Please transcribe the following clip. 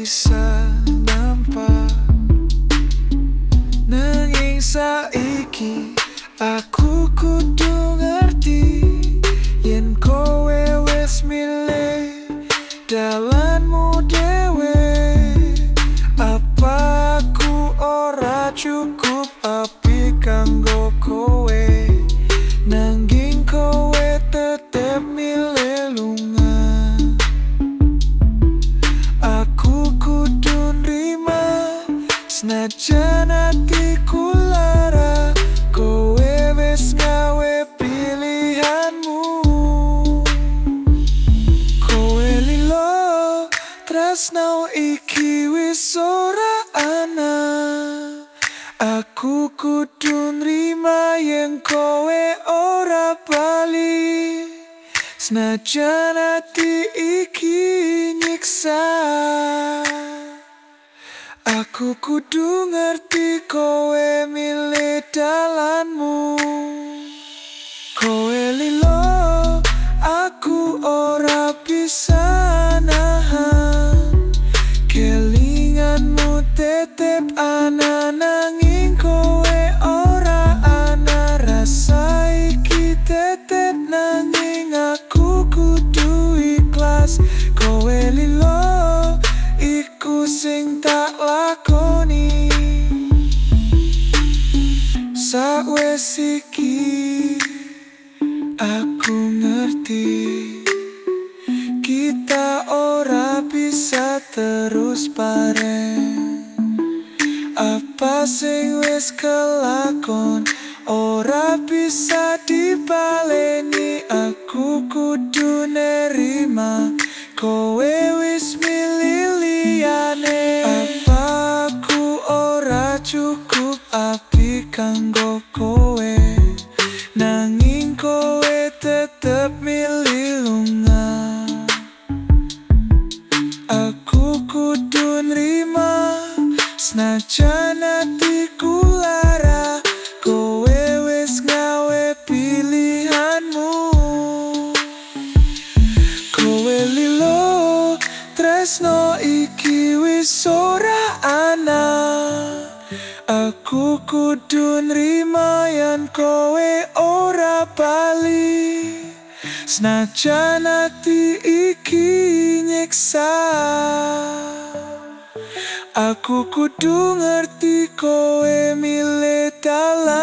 bisa nampak. Nanging saiki aku kudu ngerti. Yen kowe wis milih dalanmu dewe Apa aku ora cukup api kanggo tresno iki wis ora ana. Aku kudu nrima yen kowe ora bali. Senajan hati iki nyiksa. Aku kudu ngerti kowe milih dalanmu. Kowe lilo aku ora bisa ikhlas kowe lilo iku sing tak lakoni. Sakwes iki aku ngerti kita ora bisa terus bareng. Apa sing wis kelakon ora bisa kowe wis milih liyane Apa aku ora cukup api kanggo kowe tresno iki wis ora ana Aku kudu nrima yen kowe ora bali. Senajan hati iki nyiksa. Aku kudu ngerti kowe milih dalanmu